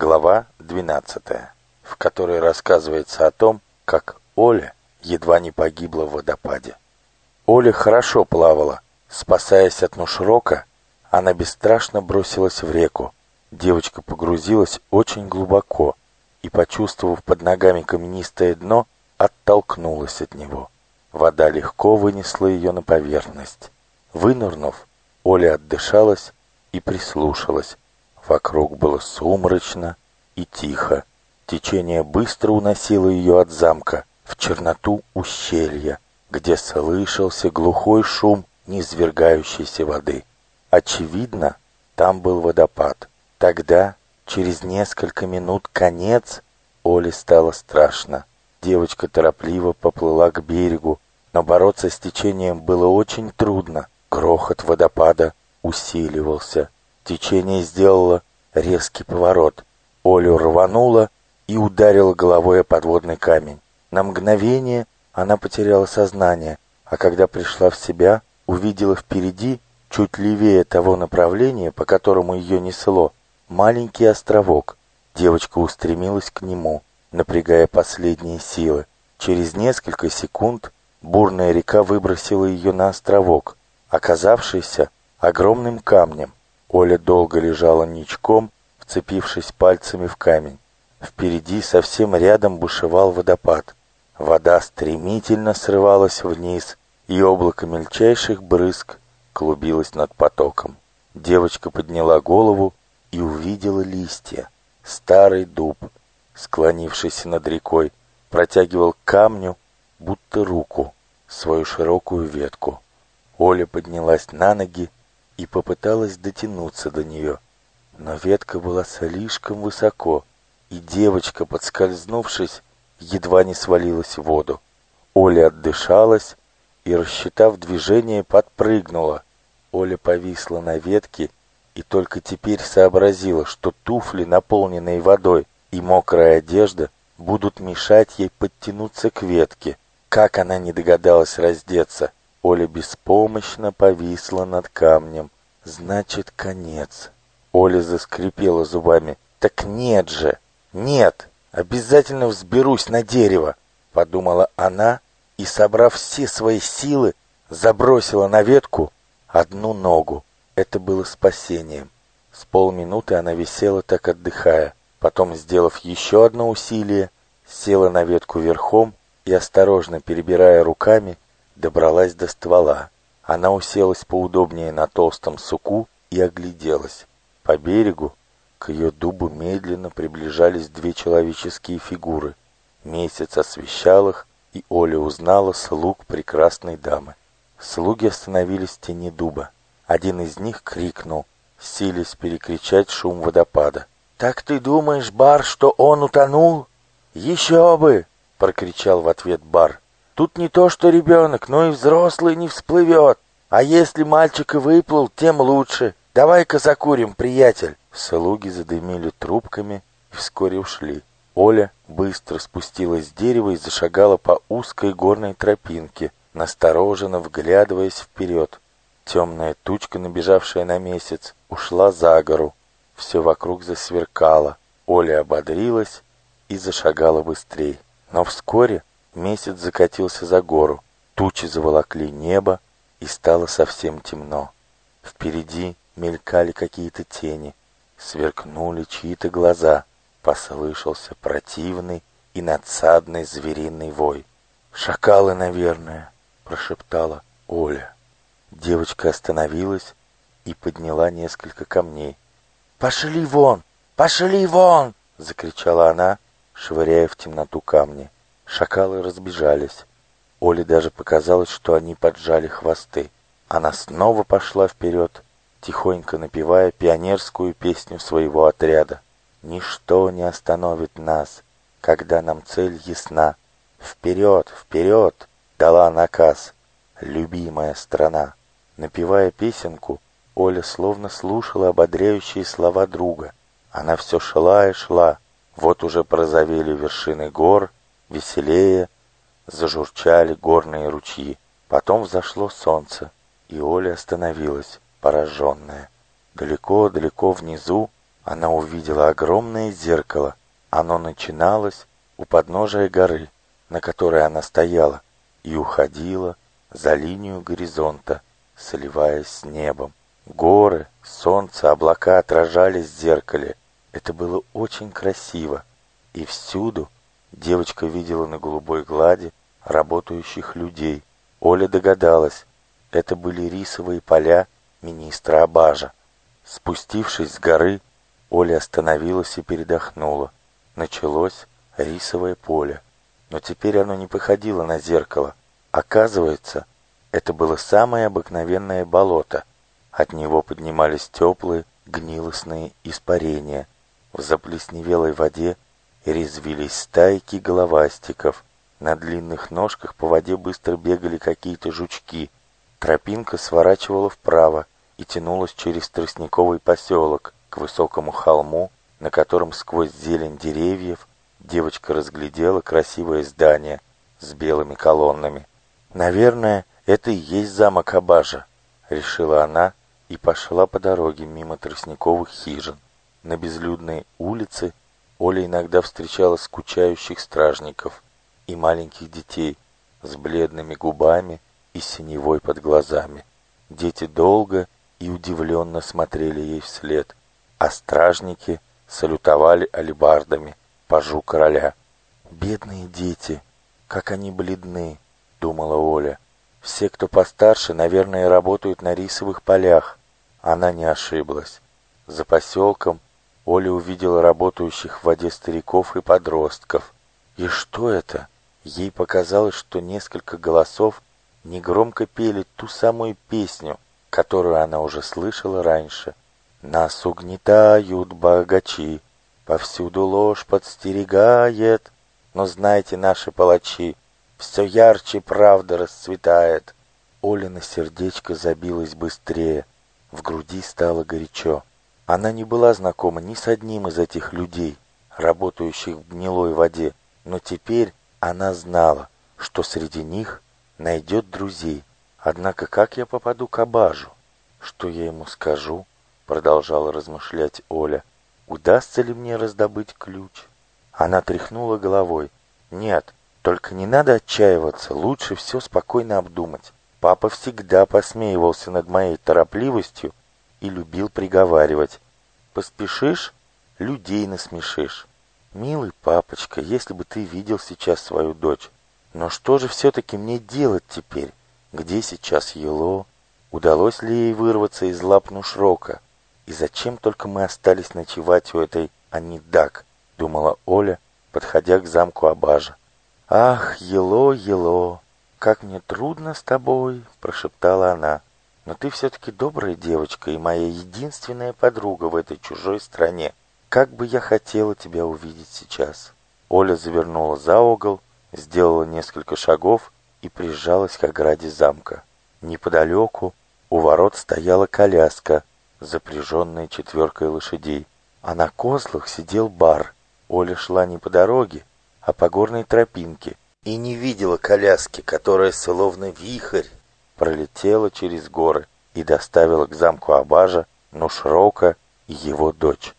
Глава 12, в которой рассказывается о том, как Оля едва не погибла в водопаде. Оля хорошо плавала. Спасаясь от нушрока, она бесстрашно бросилась в реку. Девочка погрузилась очень глубоко и, почувствовав под ногами каменистое дно, оттолкнулась от него. Вода легко вынесла ее на поверхность. Вынырнув, Оля отдышалась и прислушалась. Вокруг было сумрачно и тихо. Течение быстро уносило ее от замка в черноту ущелья, где слышался глухой шум низвергающейся воды. Очевидно, там был водопад. Тогда, через несколько минут, конец, Оле стало страшно. Девочка торопливо поплыла к берегу, но бороться с течением было очень трудно. Грохот водопада усиливался. Течение сделало резкий поворот. Олю рвануло и ударила головой о подводный камень. На мгновение она потеряла сознание, а когда пришла в себя, увидела впереди, чуть левее того направления, по которому ее несло, маленький островок. Девочка устремилась к нему, напрягая последние силы. Через несколько секунд бурная река выбросила ее на островок, оказавшийся огромным камнем. Оля долго лежала ничком, вцепившись пальцами в камень. Впереди совсем рядом бушевал водопад. Вода стремительно срывалась вниз, и облако мельчайших брызг клубилось над потоком. Девочка подняла голову и увидела листья. Старый дуб, склонившийся над рекой, протягивал камню, будто руку, свою широкую ветку. Оля поднялась на ноги и попыталась дотянуться до нее, но ветка была слишком высоко, и девочка, подскользнувшись, едва не свалилась в воду. Оля отдышалась и, рассчитав движение, подпрыгнула. Оля повисла на ветке и только теперь сообразила, что туфли, наполненные водой, и мокрая одежда будут мешать ей подтянуться к ветке. Как она не догадалась раздеться? Оля беспомощно повисла над камнем. Значит, конец. Оля заскрипела зубами. Так нет же! Нет! Обязательно взберусь на дерево! Подумала она и, собрав все свои силы, забросила на ветку одну ногу. Это было спасением. С полминуты она висела так отдыхая. Потом, сделав еще одно усилие, села на ветку верхом и, осторожно перебирая руками, добралась до ствола. Она уселась поудобнее на толстом суку и огляделась. По берегу к ее дубу медленно приближались две человеческие фигуры. Месяц освещал их, и Оля узнала слуг прекрасной дамы. Слуги остановились в тени дуба. Один из них крикнул, силясь перекричать шум водопада. «Так ты думаешь, Бар, что он утонул?» «Еще бы!» — прокричал в ответ Бар. Тут не то что ребенок, но и взрослый не всплывет. А если мальчик и выплыл, тем лучше. Давай-ка закурим, приятель. Слуги задымили трубками и вскоре ушли. Оля быстро спустилась с дерева и зашагала по узкой горной тропинке, настороженно вглядываясь вперед. Темная тучка, набежавшая на месяц, ушла за гору. Все вокруг засверкало. Оля ободрилась и зашагала быстрее. Но вскоре Месяц закатился за гору, тучи заволокли небо, и стало совсем темно. Впереди мелькали какие-то тени, сверкнули чьи-то глаза, послышался противный и надсадный звериный вой. «Шакалы, наверное», — прошептала Оля. Девочка остановилась и подняла несколько камней. «Пошли вон! Пошли вон!» — закричала она, швыряя в темноту камни. Шакалы разбежались. Оле даже показалось, что они поджали хвосты. Она снова пошла вперед, тихонько напевая пионерскую песню своего отряда. «Ничто не остановит нас, когда нам цель ясна. Вперед, вперед!» — дала наказ. «Любимая страна!» Напевая песенку, Оля словно слушала ободряющие слова друга. Она все шла и шла. Вот уже прозовели вершины гор — Веселее зажурчали горные ручьи. Потом взошло солнце, и Оля остановилась, пораженная. Далеко-далеко внизу она увидела огромное зеркало. Оно начиналось у подножия горы, на которой она стояла, и уходило за линию горизонта, сливаясь с небом. Горы, солнце, облака отражались в зеркале. Это было очень красиво. И всюду девочка видела на голубой глади работающих людей. Оля догадалась, это были рисовые поля министра Абажа. Спустившись с горы, Оля остановилась и передохнула. Началось рисовое поле. Но теперь оно не походило на зеркало. Оказывается, это было самое обыкновенное болото. От него поднимались теплые, гнилостные испарения. В заплесневелой воде резвились стайки головастиков. На длинных ножках по воде быстро бегали какие-то жучки. Тропинка сворачивала вправо и тянулась через тростниковый поселок к высокому холму, на котором сквозь зелень деревьев девочка разглядела красивое здание с белыми колоннами. «Наверное, это и есть замок Абажа», — решила она и пошла по дороге мимо тростниковых хижин. На безлюдной улице Оля иногда встречала скучающих стражников и маленьких детей с бледными губами и синевой под глазами. Дети долго и удивленно смотрели ей вслед, а стражники салютовали алебардами пажу короля. «Бедные дети, как они бледны!» — думала Оля. «Все, кто постарше, наверное, работают на рисовых полях». Она не ошиблась. За поселком Оля увидела работающих в воде стариков и подростков. И что это? Ей показалось, что несколько голосов негромко пели ту самую песню, которую она уже слышала раньше. «Нас угнетают богачи, Повсюду ложь подстерегает, но знайте, наши палачи, все ярче правда расцветает. Олина сердечко забилось быстрее, в груди стало горячо. Она не была знакома ни с одним из этих людей, работающих в гнилой воде, но теперь она знала, что среди них найдет друзей. Однако как я попаду к Абажу? Что я ему скажу? Продолжала размышлять Оля. Удастся ли мне раздобыть ключ? Она тряхнула головой. Нет, только не надо отчаиваться, лучше все спокойно обдумать. Папа всегда посмеивался над моей торопливостью и любил приговаривать. Поспешишь, людей насмешишь. Милый папочка, если бы ты видел сейчас свою дочь. Но что же все-таки мне делать теперь? Где сейчас Ело? Удалось ли ей вырваться из лап Нушрока? И зачем только мы остались ночевать у этой Анидак, думала Оля, подходя к замку Абажа. Ах, Ело, Ело, как мне трудно с тобой, прошептала она. Но ты все-таки добрая девочка и моя единственная подруга в этой чужой стране. Как бы я хотела тебя увидеть сейчас. Оля завернула за угол, сделала несколько шагов и прижалась к ограде замка. Неподалеку у ворот стояла коляска, запряженная четверкой лошадей, а на козлах сидел бар. Оля шла не по дороге, а по горной тропинке и не видела коляски, которая словно вихрь пролетела через горы и доставила к замку Абажа Нушрока и его дочь.